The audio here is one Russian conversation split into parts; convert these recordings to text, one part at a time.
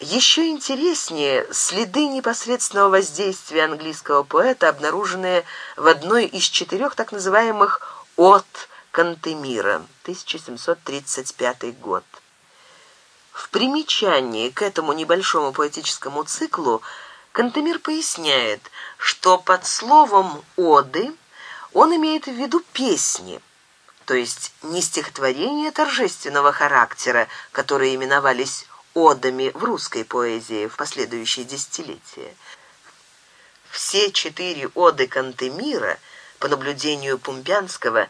Еще интереснее следы непосредственного воздействия английского поэта, обнаруженные в одной из четырех так называемых «от» Кантемира, 1735 год. В примечании к этому небольшому поэтическому циклу Кантемир поясняет, что под словом «оды» он имеет в виду песни – то есть не стихотворения торжественного характера, которые именовались одами в русской поэзии в последующие десятилетия. Все четыре оды Кантемира, по наблюдению Пумбянского,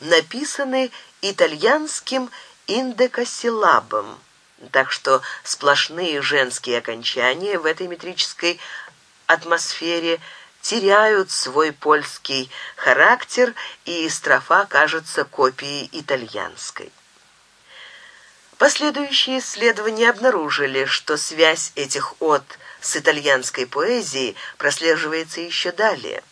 написаны итальянским индекосиллабом, так что сплошные женские окончания в этой метрической атмосфере теряют свой польский характер, и строфа кажется копией итальянской. Последующие исследования обнаружили, что связь этих от с итальянской поэзией прослеживается еще далее.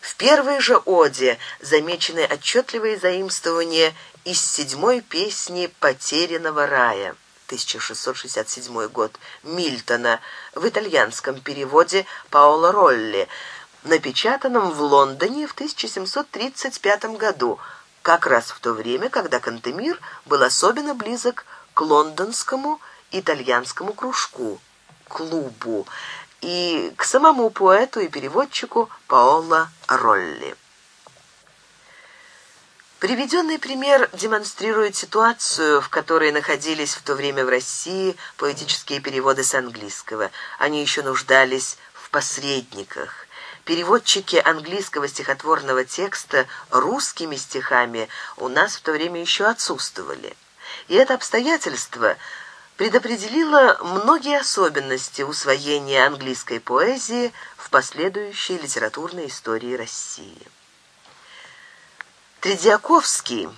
В первой же оде замечены отчетливые заимствования из седьмой песни «Потерянного рая» 1667 год Мильтона в итальянском переводе Паоло Ролли, напечатанном в Лондоне в 1735 году, как раз в то время, когда Кантемир был особенно близок к лондонскому итальянскому кружку, клубу, и к самому поэту и переводчику Паоло Ролли. Приведенный пример демонстрирует ситуацию, в которой находились в то время в России поэтические переводы с английского. Они еще нуждались в посредниках. Переводчики английского стихотворного текста русскими стихами у нас в то время еще отсутствовали и это обстоятельство предопределило многие особенности усвоения английской поэзии в последующей литературной истории России. Тредиаковский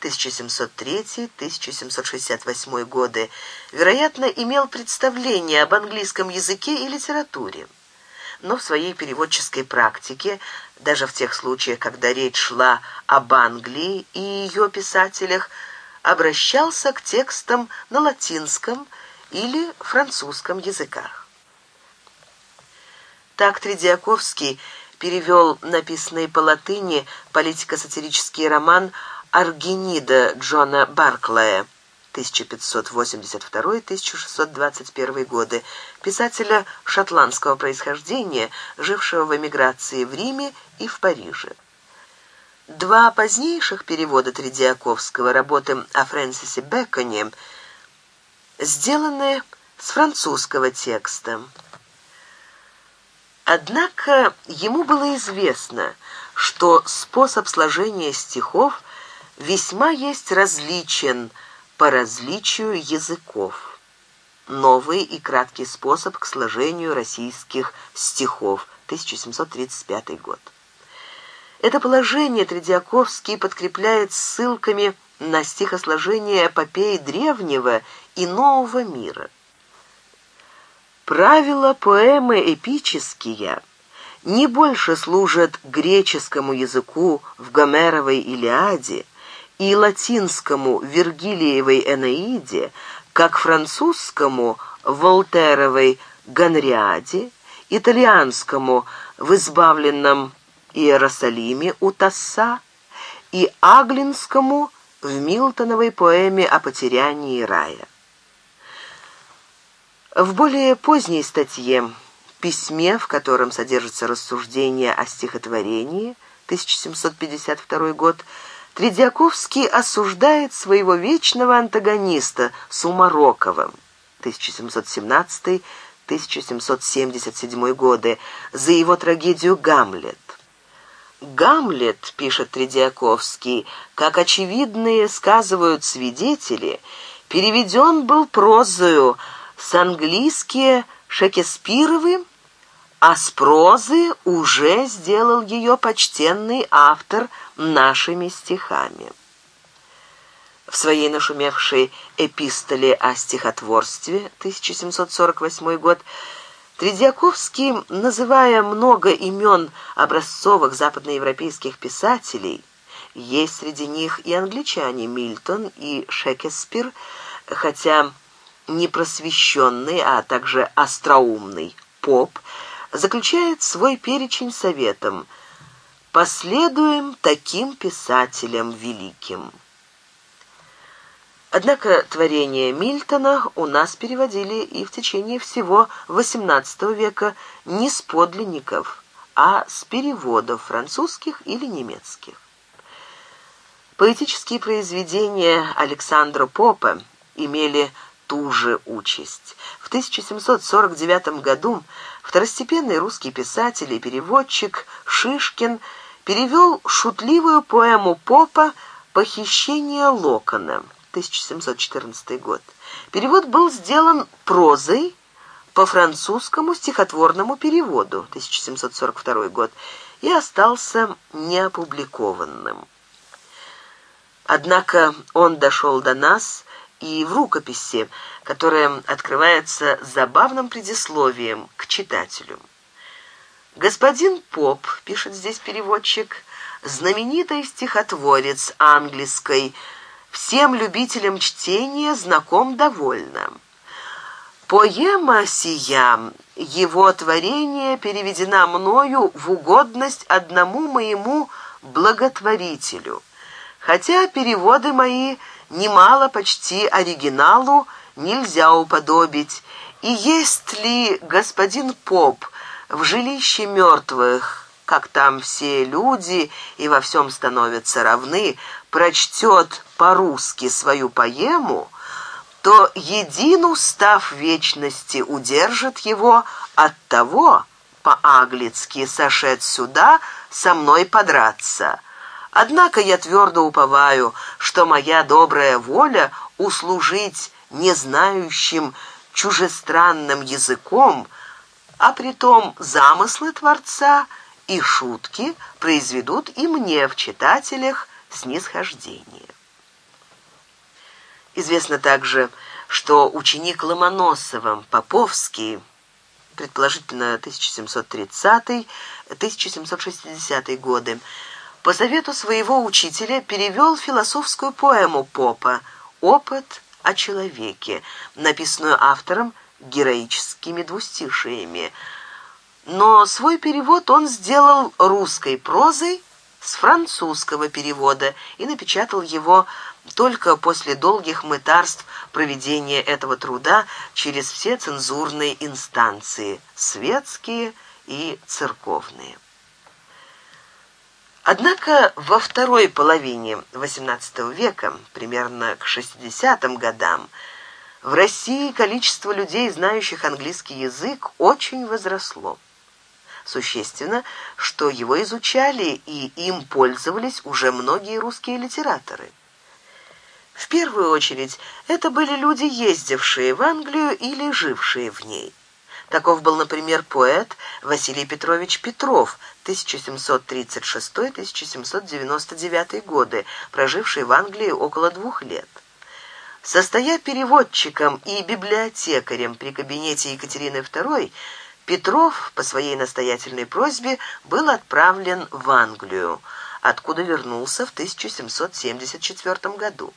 1703-1768 годы, вероятно, имел представление об английском языке и литературе. Но в своей переводческой практике, даже в тех случаях, когда речь шла об Англии и ее писателях – обращался к текстам на латинском или французском языках. Так Тредиаковский перевел написанный по латыни политико-сатирический роман «Аргенида» Джона Барклая 1582-1621 годы, писателя шотландского происхождения, жившего в эмиграции в Риме и в Париже. Два позднейших перевода Тредиаковского работы о Фрэнсисе Бэконе сделаны с французского текста. Однако ему было известно, что способ сложения стихов весьма есть различен по различию языков. Новый и краткий способ к сложению российских стихов, 1735 год. Это положение Тредиаковский подкрепляет ссылками на стихосложение эпопеи древнего и нового мира. Правила поэмы эпические не больше служат греческому языку в Гомеровой Илиаде и латинскому Вергилиевой Энеиде, как французскому Волтеровой Гонриаде, итальянскому в избавленном Иерусалиме у Тасса и Аглинскому в Милтоновой поэме о потерянии рая. В более поздней статье «Письме», в котором содержится рассуждение о стихотворении, 1752 год, Тредиаковский осуждает своего вечного антагониста Сумарокова 1717-1777 годы за его трагедию «Гамлет». «Гамлет», — пишет Тредиаковский, — «как очевидные сказывают свидетели, переведен был прозою с английские «Шекеспировы», а с прозы уже сделал ее почтенный автор нашими стихами. В своей нашумевшей «Эпистоле о стихотворстве» 1748 год Тредиаковский, называя много имен образцовых западноевропейских писателей, есть среди них и англичане Мильтон и Шекеспир, хотя непросвещенный, а также остроумный поп, заключает свой перечень советом «Последуем таким писателям великим». Однако творения Мильтона у нас переводили и в течение всего XVIII века не с подлинников, а с переводов французских или немецких. Поэтические произведения Александра Попа имели ту же участь. В 1749 году второстепенный русский писатель и переводчик Шишкин перевел шутливую поэму Попа «Похищение локона». 1714 год. Перевод был сделан прозой по французскому стихотворному переводу 1742 год и остался неопубликованным. Однако он дошел до нас и в рукописи, которая открывается забавным предисловием к читателю. «Господин Поп», — пишет здесь переводчик, — «знаменитый стихотворец английской, — всем любителям чтения знаком довольно. Поэма «Сия» его творение переведена мною в угодность одному моему благотворителю, хотя переводы мои немало почти оригиналу нельзя уподобить, и есть ли господин Поп в жилище мертвых, как там все люди и во всем становятся равны, прочтет по-русски свою поэму, то един устав вечности удержит его от того, по-аглицки сошед сюда со мной подраться. Однако я твердо уповаю, что моя добрая воля услужить незнающим чужестранным языком, а притом замыслы Творца и шутки произведут и мне в читателях снисхождение. Известно также, что ученик Ломоносовым Поповский, предположительно 1730-1760 годы, по совету своего учителя перевел философскую поэму Попа «Опыт о человеке», написанную автором героическими двустишиями. Но свой перевод он сделал русской прозой – с французского перевода и напечатал его только после долгих мытарств проведения этого труда через все цензурные инстанции – светские и церковные. Однако во второй половине XVIII века, примерно к 60-м годам, в России количество людей, знающих английский язык, очень возросло. Существенно, что его изучали и им пользовались уже многие русские литераторы. В первую очередь, это были люди, ездившие в Англию или жившие в ней. Таков был, например, поэт Василий Петрович Петров, 1736-1799 годы, проживший в Англии около двух лет. Состоя переводчиком и библиотекарем при кабинете Екатерины II, Петров по своей настоятельной просьбе был отправлен в Англию, откуда вернулся в 1774 году.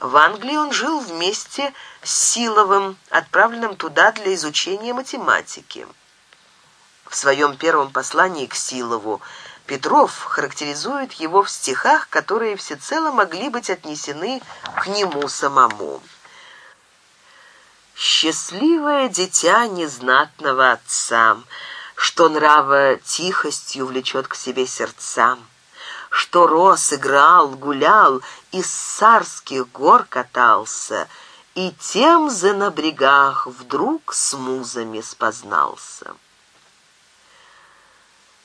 В Англии он жил вместе с Силовым, отправленным туда для изучения математики. В своем первом послании к Силову Петров характеризует его в стихах, которые всецело могли быть отнесены к нему самому счастливое дитя незнатного отца, что нрава тихостью влечет к себе сердцам, что рос, играл, гулял, из царских гор катался, и тем за на брегах вдруг с музами спознался.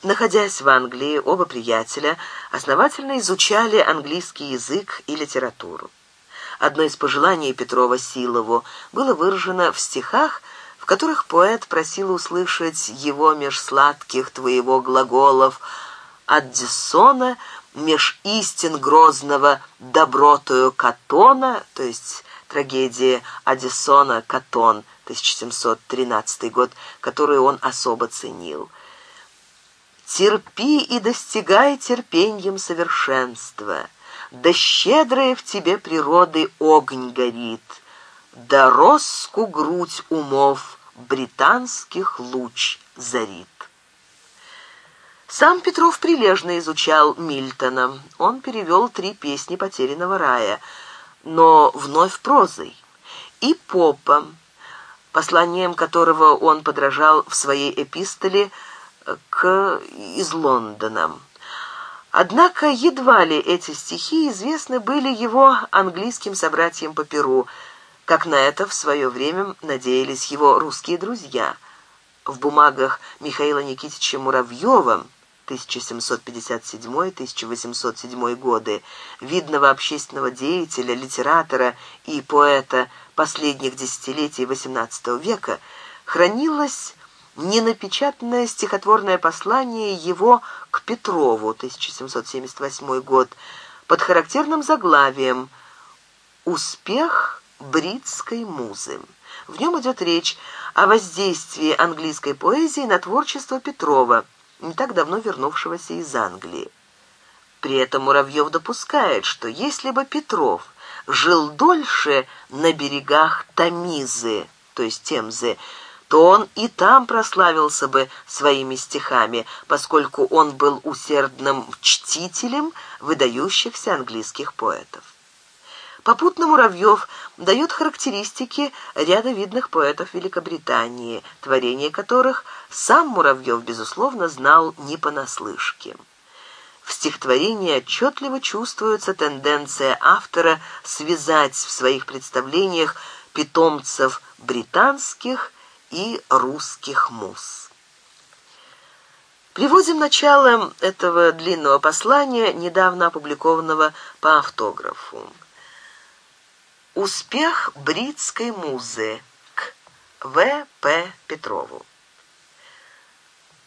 Находясь в Англии, оба приятеля основательно изучали английский язык и литературу. Одно из пожеланий Петрова Силову было выражено в стихах, в которых поэт просил услышать его меж сладких твоего глаголов от Диссона, меж истин грозного добротую Катона, то есть трагедия Одиссона «Катон» 1713 год, которую он особо ценил. «Терпи и достигай терпеньем совершенства» да щедрая в тебе природы огонь горит, да роску грудь умов британских луч зарит. Сам Петров прилежно изучал Мильтона. Он перевел три песни «Потерянного рая», но вновь прозой. И Попа, посланием которого он подражал в своей эпистоле э, к... из Лондона. Однако едва ли эти стихи известны были его английским собратьям по Перу, как на это в свое время надеялись его русские друзья. В бумагах Михаила Никитича Муравьева 1757-1807 годы, видного общественного деятеля, литератора и поэта последних десятилетий XVIII века, хранилось ненапечатанное стихотворное послание его к Петрову, 1778 год, под характерным заглавием «Успех бритской музы». В нем идет речь о воздействии английской поэзии на творчество Петрова, не так давно вернувшегося из Англии. При этом Муравьев допускает, что если бы Петров жил дольше на берегах Тамизы, то есть Темзы, то он и там прославился бы своими стихами, поскольку он был усердным чтителем выдающихся английских поэтов. Попутно Муравьев дает характеристики ряда видных поэтов Великобритании, творения которых сам Муравьев, безусловно, знал не понаслышке. В стихотворении отчетливо чувствуется тенденция автора связать в своих представлениях питомцев британских – и русских муз. Приводим начало этого длинного послания, недавно опубликованного по автографу. Успех бритской музы к В. П. Петрову.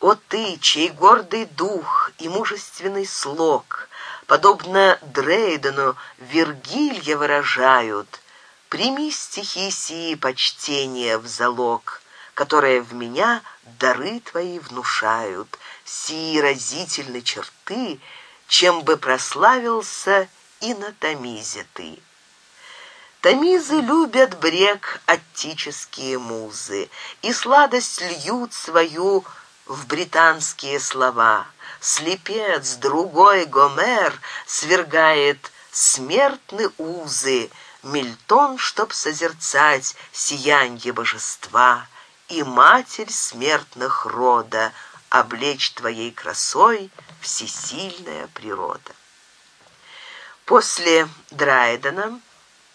«О ты, чей гордый дух и мужественный слог, подобно Дрейдену Вергилья выражают, прими стихи сии почтения в залог» которые в меня дары твои внушают, сии разительны черты, чем бы прославился и на Томизе ты. Томизы любят брег оттические музы, и сладость льют свою в британские слова. Слепец, другой Гомер, свергает смертны узы, Мильтон, чтоб созерцать сиянье божества — и матерь смертных рода, облечь твоей красой всесильная природа. После Драйдена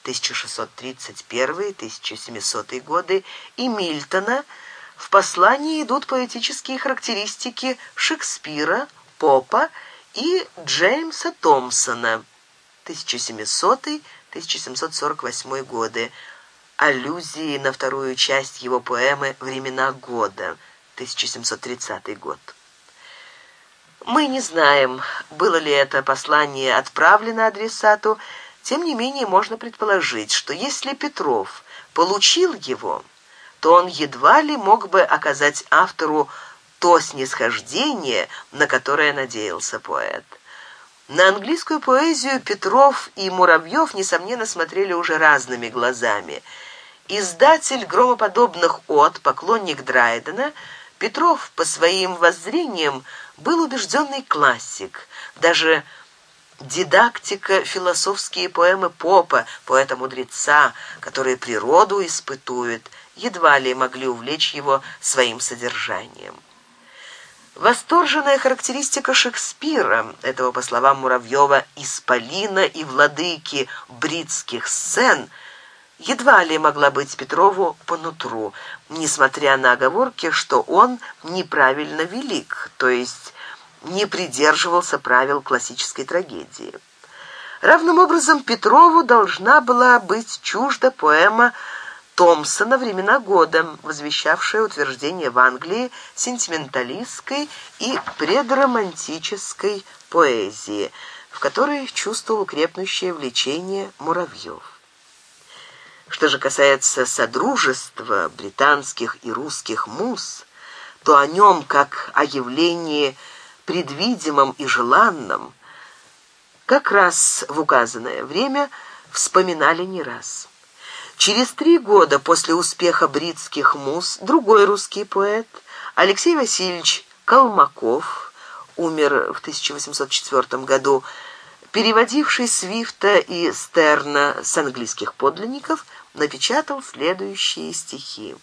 1631-1700 годы и Мильтона в послании идут поэтические характеристики Шекспира, Попа и Джеймса Томпсона 1700-1748 годы, аллюзии на вторую часть его поэмы «Времена года» 1730 год. Мы не знаем, было ли это послание отправлено адресату, тем не менее можно предположить, что если Петров получил его, то он едва ли мог бы оказать автору то снисхождение, на которое надеялся поэт. На английскую поэзию Петров и Муравьев, несомненно, смотрели уже разными глазами – Издатель громоподобных от, поклонник Драйдена, Петров по своим воззрениям был убежденный классик. Даже дидактика, философские поэмы Попа, поэта-мудреца, которые природу испытуют, едва ли могли увлечь его своим содержанием. Восторженная характеристика Шекспира, этого, по словам Муравьева, «исполина и владыки бритских сцен», едва ли могла быть Петрову по нутру, несмотря на оговорки, что он неправильно велик, то есть не придерживался правил классической трагедии. Равным образом Петрову должна была быть чужда поэма Томпсона «Времена года», возвещавшая утверждение в Англии сентименталистской и предромантической поэзии, в которой чувствовал крепнущее влечение Муравьев. Что же касается содружества британских и русских муз, то о нем, как о явлении предвидимом и желанном, как раз в указанное время вспоминали не раз. Через три года после успеха бритских муз другой русский поэт Алексей Васильевич Колмаков умер в 1804 году, переводивший Свифта и Стерна с английских подлинников – напечатал следующие стихи.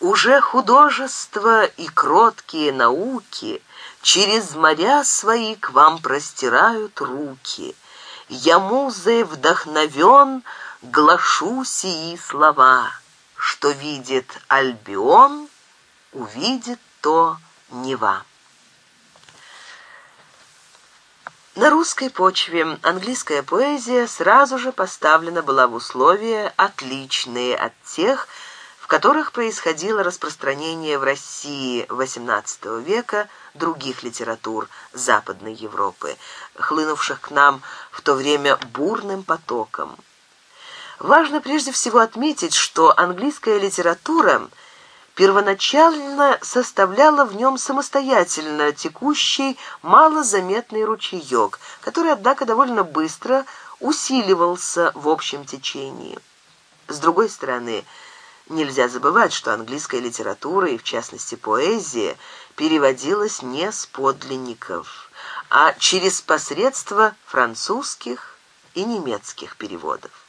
Уже художество и кроткие науки Через моря свои к вам простирают руки. Я музой вдохновен, глашу сии слова. Что видит Альбион, увидит то Нева. На русской почве английская поэзия сразу же поставлена была в условия, отличные от тех, в которых происходило распространение в России XVIII века других литератур Западной Европы, хлынувших к нам в то время бурным потоком. Важно прежде всего отметить, что английская литература – первоначально составляла в нем самостоятельно текущий малозаметный ручеек, который, однако, довольно быстро усиливался в общем течении. С другой стороны, нельзя забывать, что английская литература, и в частности поэзия, переводилась не с подлинников, а через посредство французских и немецких переводов.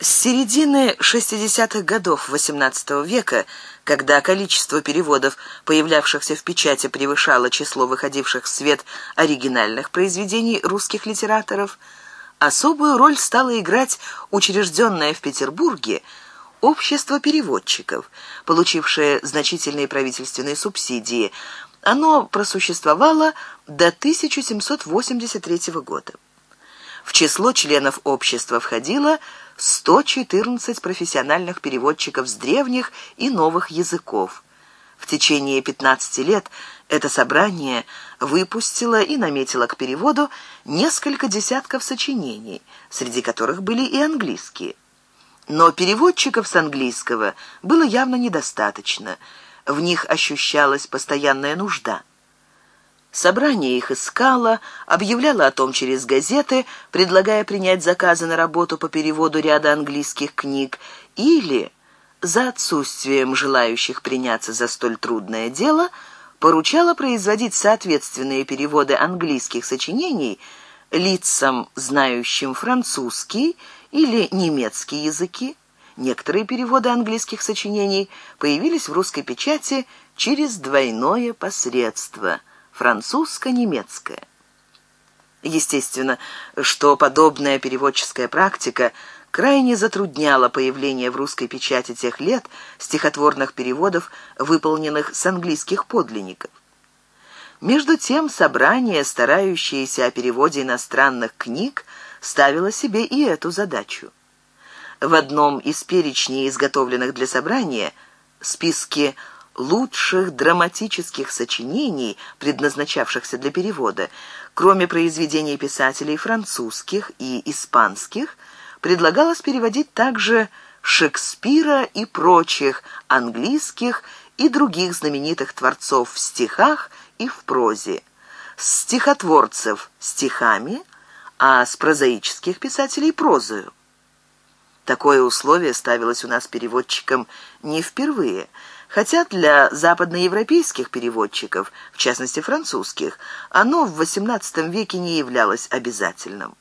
С середины 60-х годов XVIII века, когда количество переводов, появлявшихся в печати, превышало число выходивших в свет оригинальных произведений русских литераторов, особую роль стала играть учрежденное в Петербурге общество переводчиков, получившее значительные правительственные субсидии. Оно просуществовало до 1783 года. В число членов общества входило – 114 профессиональных переводчиков с древних и новых языков. В течение 15 лет это собрание выпустило и наметило к переводу несколько десятков сочинений, среди которых были и английские. Но переводчиков с английского было явно недостаточно. В них ощущалась постоянная нужда. Собрание их искало, объявляло о том через газеты, предлагая принять заказы на работу по переводу ряда английских книг или, за отсутствием желающих приняться за столь трудное дело, поручало производить соответственные переводы английских сочинений лицам, знающим французский или немецкий языки. Некоторые переводы английских сочинений появились в русской печати через двойное посредство – французско-немецкое. Естественно, что подобная переводческая практика крайне затрудняла появление в русской печати тех лет стихотворных переводов, выполненных с английских подлинников. Между тем, собрание, старающееся о переводе иностранных книг, ставило себе и эту задачу. В одном из перечней, изготовленных для собрания, списке «Связь» лучших драматических сочинений, предназначавшихся для перевода, кроме произведений писателей французских и испанских, предлагалось переводить также Шекспира и прочих английских и других знаменитых творцов в стихах и в прозе, стихотворцев стихами, а с прозаических писателей прозою. Такое условие ставилось у нас переводчиком не впервые – хотя для западноевропейских переводчиков, в частности французских, оно в XVIII веке не являлось обязательным.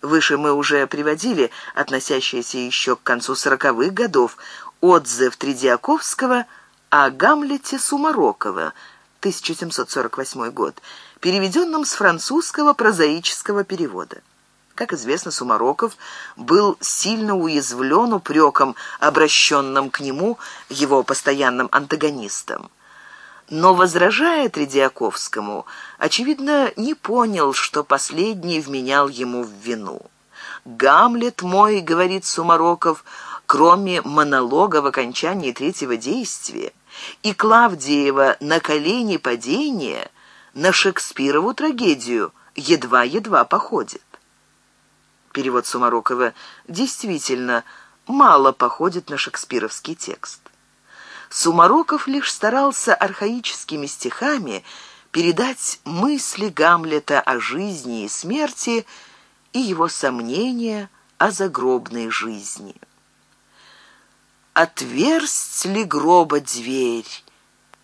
Выше мы уже приводили, относящиеся еще к концу сороковых годов, отзыв Тредиаковского о Гамлете Сумарокова, 1748 год, переведенном с французского прозаического перевода. Как известно, Сумароков был сильно уязвлен упреком, обращенным к нему его постоянным антагонистом. Но, возражая Тредиаковскому, очевидно, не понял, что последний вменял ему в вину. «Гамлет мой», — говорит Сумароков, — «кроме монолога в окончании третьего действия и Клавдиева на колени падения на Шекспирову трагедию едва-едва походит» перевод Сумарокова, действительно мало походит на шекспировский текст. Сумароков лишь старался архаическими стихами передать мысли Гамлета о жизни и смерти и его сомнения о загробной жизни. «Отверсть ли гроба дверь,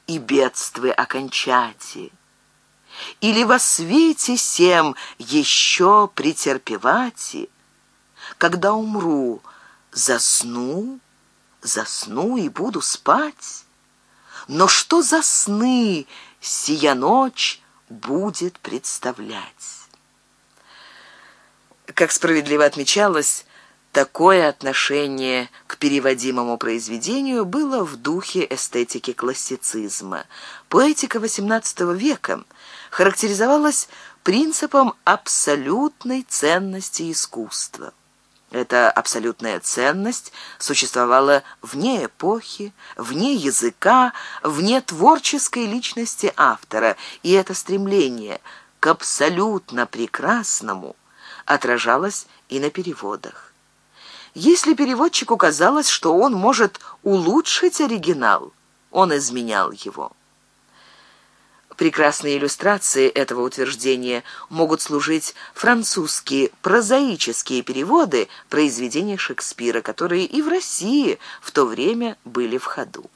и бедствы окончати?» или во свете сем еще претерпевати, когда умру, засну, засну и буду спать. Но что за сны сия ночь будет представлять? Как справедливо отмечалось, Такое отношение к переводимому произведению было в духе эстетики классицизма. Поэтика XVIII века характеризовалась принципом абсолютной ценности искусства. Эта абсолютная ценность существовала вне эпохи, вне языка, вне творческой личности автора, и это стремление к абсолютно прекрасному отражалось и на переводах. Если переводчику казалось, что он может улучшить оригинал, он изменял его. Прекрасной иллюстрацией этого утверждения могут служить французские прозаические переводы произведений Шекспира, которые и в России в то время были в ходу.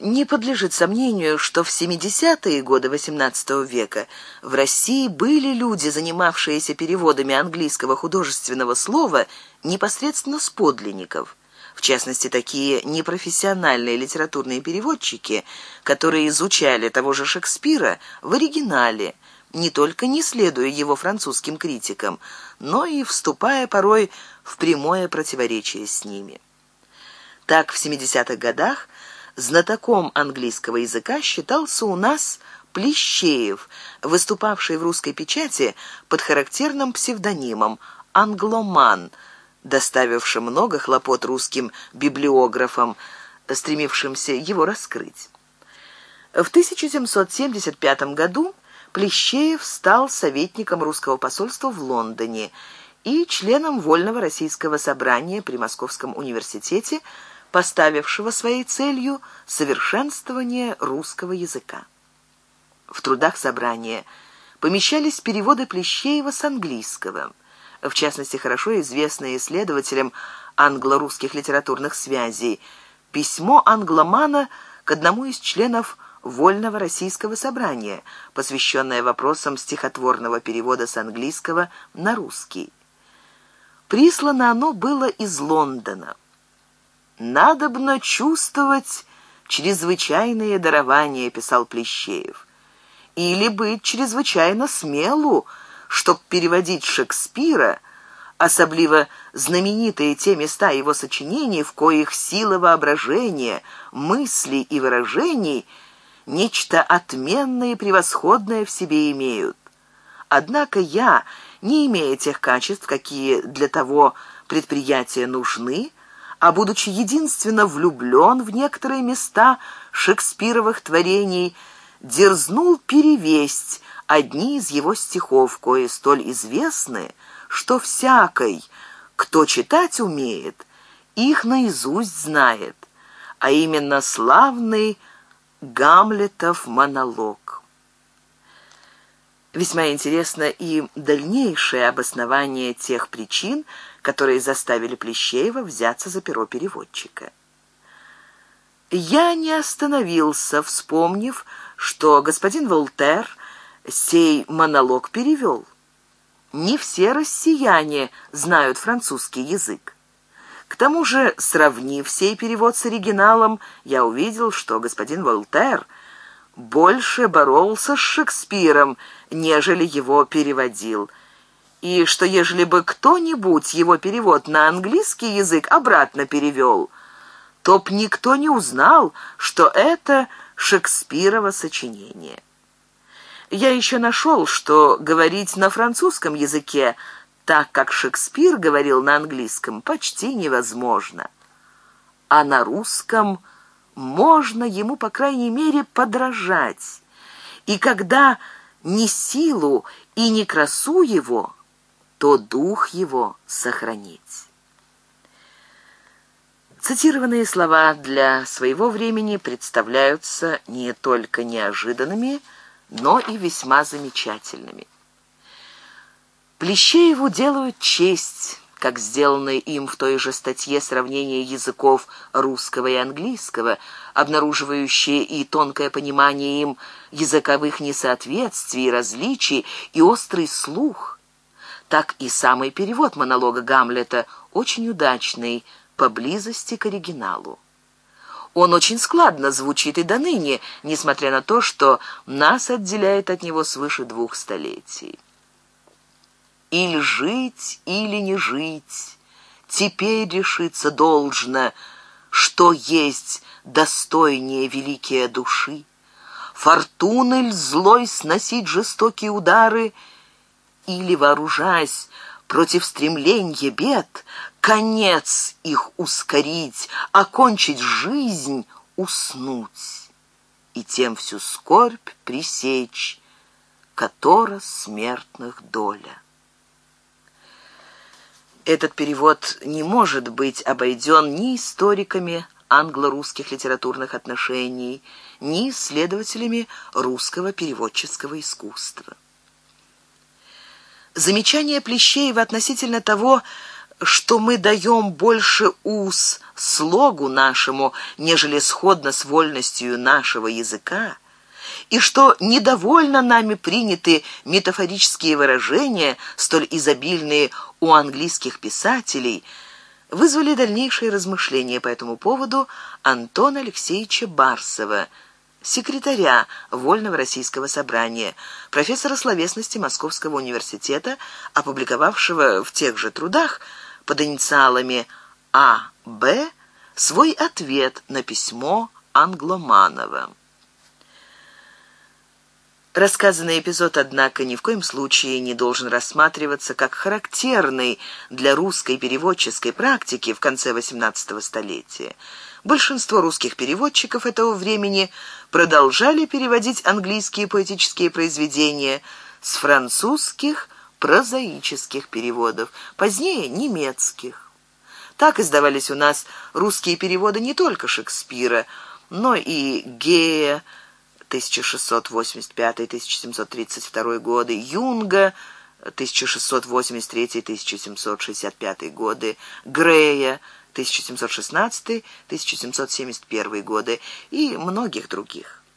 Не подлежит сомнению, что в 70-е годы XVIII века в России были люди, занимавшиеся переводами английского художественного слова непосредственно с подлинников – в частности, такие непрофессиональные литературные переводчики, которые изучали того же Шекспира в оригинале, не только не следуя его французским критикам, но и вступая порой в прямое противоречие с ними. Так, в 70-х годах знатоком английского языка считался у нас Плещеев, выступавший в русской печати под характерным псевдонимом «Англоман», доставившим много хлопот русским библиографам, стремившимся его раскрыть. В 1775 году Плещеев стал советником русского посольства в Лондоне и членом Вольного российского собрания при Московском университете, поставившего своей целью совершенствование русского языка. В трудах собрания помещались переводы Плещеева с английского – в частности, хорошо известное исследователям англо-русских литературных связей, письмо англомана к одному из членов Вольного Российского Собрания, посвященное вопросам стихотворного перевода с английского на русский. Прислано оно было из Лондона. «Надобно чувствовать чрезвычайные дарования», — писал Плещеев, — «или быть чрезвычайно смелу», — Чтоб переводить Шекспира, особливо знаменитые те места его сочинений, в коих сила воображения, мыслей и выражений нечто отменное и превосходное в себе имеют. Однако я, не имея тех качеств, какие для того предприятия нужны, а будучи единственно влюблен в некоторые места шекспировых творений, дерзнул перевесть одни из его стихов, кое столь известны, что всякой, кто читать умеет, их наизусть знает, а именно славный Гамлетов монолог. Весьма интересно и дальнейшее обоснование тех причин, которые заставили Плещеева взяться за перо переводчика. Я не остановился, вспомнив, что господин Волтер – сей монолог перевел. Не все россияне знают французский язык. К тому же, сравнив сей перевод с оригиналом, я увидел, что господин Волтер больше боролся с Шекспиром, нежели его переводил, и что ежели бы кто-нибудь его перевод на английский язык обратно перевел, то б никто не узнал, что это Шекспирово сочинение. Я еще нашел, что говорить на французском языке, так как Шекспир говорил на английском, почти невозможно. А на русском можно ему, по крайней мере, подражать. И когда не силу и не красу его, то дух его сохранить. Цитированные слова для своего времени представляются не только неожиданными, но и весьма замечательными. Плещееву делают честь, как сделанное им в той же статье сравнение языков русского и английского, обнаруживающее и тонкое понимание им языковых несоответствий, различий и острый слух. Так и самый перевод монолога Гамлета очень удачный, по близости к оригиналу. Он очень складно звучит и до ныне, несмотря на то, что нас отделяет от него свыше двух столетий. «Иль жить, или не жить, теперь решиться должно, что есть достойнее великие души. Фортуны ль злой сносить жестокие удары, или, вооружаясь против стремления бед, конец их ускорить, окончить жизнь, уснуть, и тем всю скорбь пресечь, которая смертных доля. Этот перевод не может быть обойден ни историками англо-русских литературных отношений, ни исследователями русского переводческого искусства. Замечание Плещеева относительно того, что мы даем больше ус слогу нашему, нежели сходно с вольностью нашего языка, и что недовольно нами приняты метафорические выражения, столь изобильные у английских писателей, вызвали дальнейшие размышления по этому поводу Антона Алексеевича Барсова, секретаря Вольного Российского Собрания, профессора словесности Московского университета, опубликовавшего в тех же трудах под инициалами А. Б. свой ответ на письмо Англоманова. Рассказанный эпизод, однако, ни в коем случае не должен рассматриваться как характерный для русской переводческой практики в конце XVIII столетия. Большинство русских переводчиков этого времени продолжали переводить английские поэтические произведения с французских прозаических переводов, позднее немецких. Так издавались у нас русские переводы не только Шекспира, но и Гея 1685-1732 годы, Юнга 1683-1765 годы, Грея 1716-1771 годы и многих других.